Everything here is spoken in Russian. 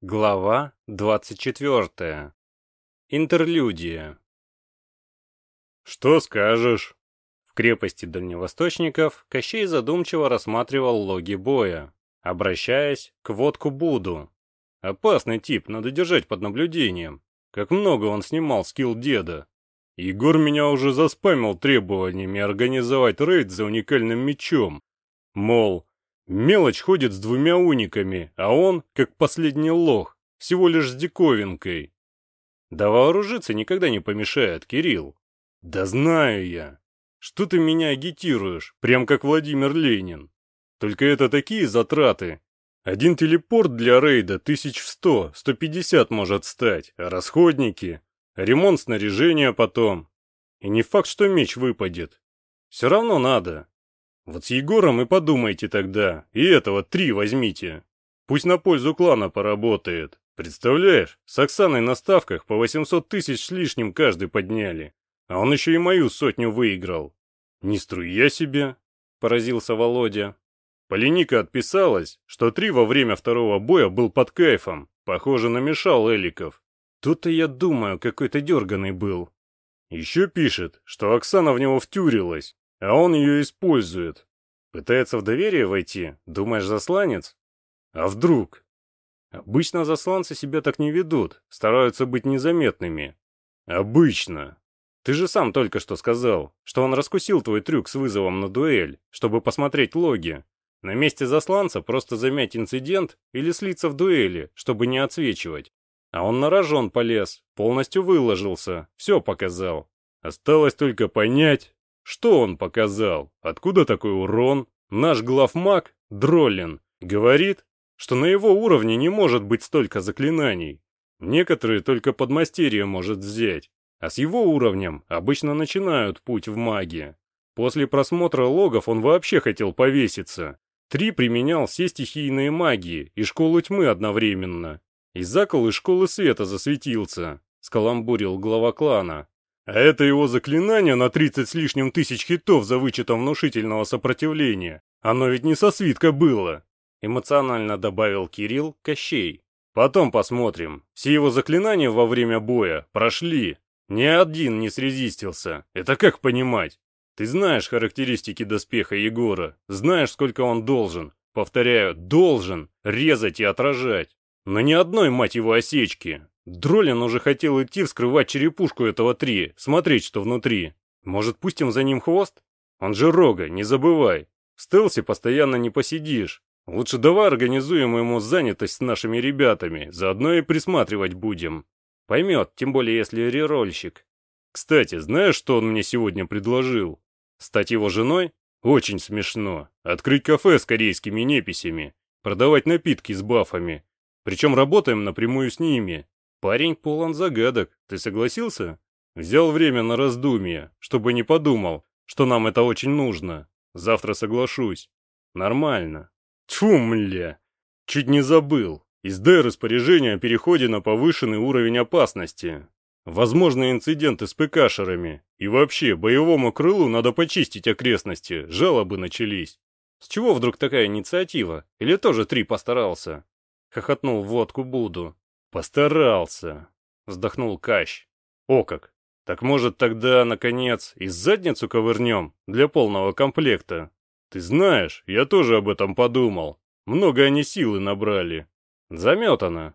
Глава 24. Интерлюдия. «Что скажешь?» В крепости дальневосточников Кощей задумчиво рассматривал логи боя, обращаясь к водку Буду. Опасный тип, надо держать под наблюдением. Как много он снимал скилл деда. Егор меня уже заспамил требованиями организовать рейд за уникальным мечом. Мол, Мелочь ходит с двумя униками, а он, как последний лох, всего лишь с диковинкой. Да вооружиться никогда не помешает, Кирилл. Да знаю я. Что ты меня агитируешь, прям как Владимир Ленин. Только это такие затраты. Один телепорт для рейда тысяч в сто, сто пятьдесят может стать, а расходники, ремонт снаряжения потом. И не факт, что меч выпадет. Все равно надо. Вот с Егором и подумайте тогда, и этого три возьмите. Пусть на пользу клана поработает. Представляешь, с Оксаной на ставках по 800 тысяч с лишним каждый подняли. А он еще и мою сотню выиграл. Не струя себе, поразился Володя. Полиника отписалась, что три во время второго боя был под кайфом. Похоже, намешал Эликов. Тут-то я думаю, какой-то дерганый был. Еще пишет, что Оксана в него втюрилась, а он ее использует. Пытается в доверие войти, думаешь, засланец? А вдруг? Обычно засланцы себя так не ведут, стараются быть незаметными. Обычно. Ты же сам только что сказал, что он раскусил твой трюк с вызовом на дуэль, чтобы посмотреть логи. На месте засланца просто замять инцидент или слиться в дуэли, чтобы не отсвечивать. А он на рожон полез, полностью выложился, все показал. Осталось только понять, что он показал? Откуда такой урон? Наш главмаг, Дроллин, говорит, что на его уровне не может быть столько заклинаний. Некоторые только подмастерье может взять, а с его уровнем обычно начинают путь в магии. После просмотра логов он вообще хотел повеситься. Три применял все стихийные магии и школу тьмы одновременно. И закол из школы света засветился, скаламбурил глава клана. А это его заклинание на 30 с лишним тысяч хитов за вычетом внушительного сопротивления. Оно ведь не со свитка было. Эмоционально добавил Кирилл Кощей. Потом посмотрим. Все его заклинания во время боя прошли. Ни один не срезистился. Это как понимать? Ты знаешь характеристики доспеха Егора. Знаешь, сколько он должен. Повторяю, должен резать и отражать. Но ни одной, мать его, осечки. Дролин уже хотел идти вскрывать черепушку этого три, смотреть, что внутри. Может, пустим за ним хвост? Он же рога, не забывай. В стелсе постоянно не посидишь. Лучше давай организуем ему занятость с нашими ребятами, заодно и присматривать будем. Поймет, тем более если рерольщик. Кстати, знаешь, что он мне сегодня предложил? Стать его женой? Очень смешно. Открыть кафе с корейскими неписями. Продавать напитки с бафами. Причем работаем напрямую с ними. Парень полон загадок, ты согласился? Взял время на раздумье, чтобы не подумал, что нам это очень нужно. Завтра соглашусь. Нормально. Тьфу, мля. Чуть не забыл. Издай распоряжение о переходе на повышенный уровень опасности. Возможны инциденты с ПКшерами. И вообще, боевому крылу надо почистить окрестности, жалобы начались. С чего вдруг такая инициатива? Или тоже три постарался? Хохотнул в водку Буду. «Постарался», — вздохнул Кащ. «О как! Так может тогда, наконец, и задницу ковырнем для полного комплекта? Ты знаешь, я тоже об этом подумал. Много они силы набрали». «Заметано»,